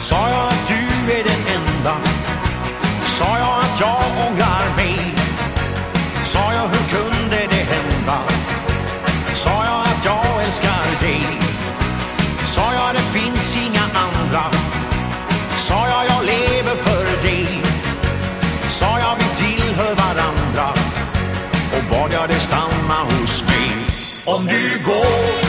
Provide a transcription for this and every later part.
Sa jag att du är den enda? Sa jag att jag ångrar mig? Sa jag hur kunde det hända? Sa jag att jag älskar dig? Sa jag det finns inga andra? Sa jag jag lever för dig? Sa jag vi tillhör varandra? Och bad jag dig stanna hos mig? Om du går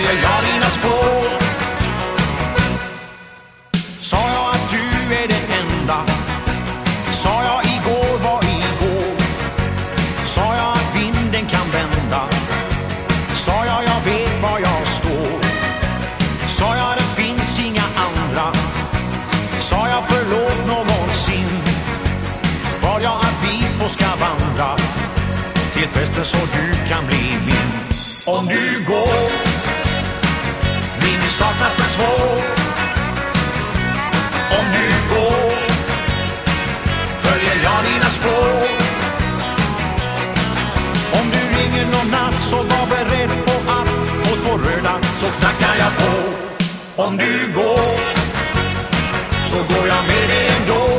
följer jag dina spår. Sa jag att du är den enda? Sa jag igår var igår? Sa jag att vinden kan vända? Sa jag jag vet var jag står? Sa jag det finns inga andra? Sa jag förlåt någonsin? Bad jag att vi två ska vandra? Till prästen så du kan bli min. Om du går blir min svår. Om du går Följer jag dina spår. Om du ringer någon natt så var beredd på att På två röda så knackar jag på. Om du går Så går jag med dig ändå.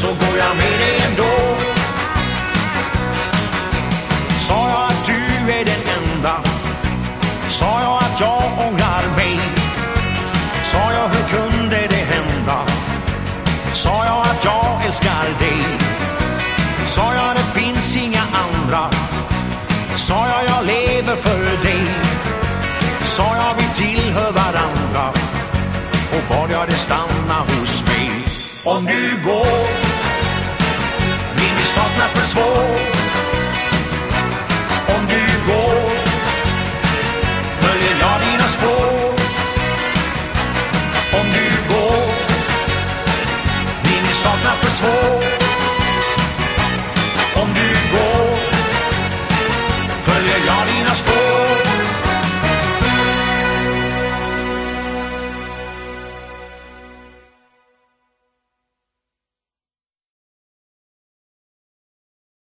Så går jag med dig ändå. Sa jag att du är den enda? Sa jag att jag ångrar mig? Sa jag hur kunde det hända? Sa jag att jag älskar dig? Sa jag det finns inga andra? Sa jag jag lever för dig Sa jag vi tillhör varandra Och bad jag dig stanna hos mig Om du går staat naar verzwol.